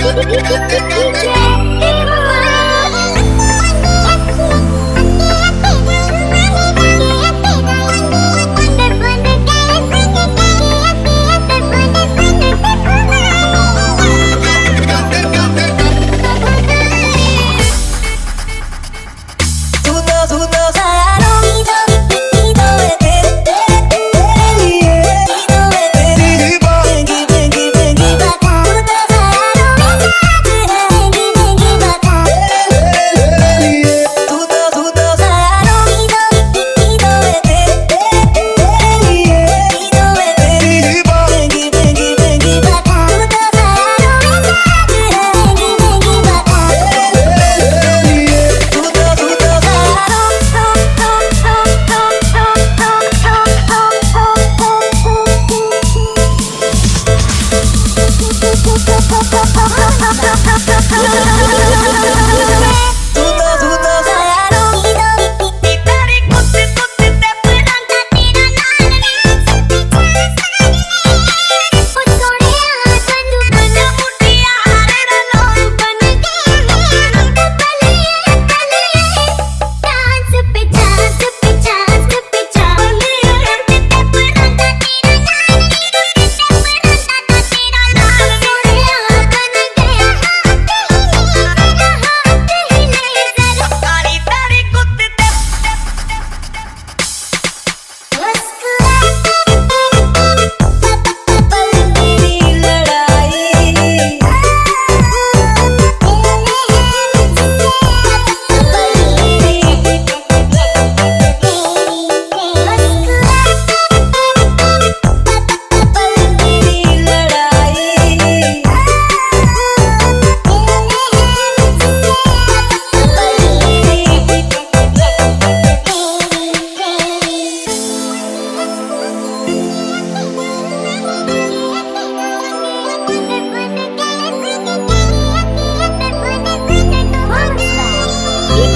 Ha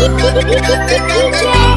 ha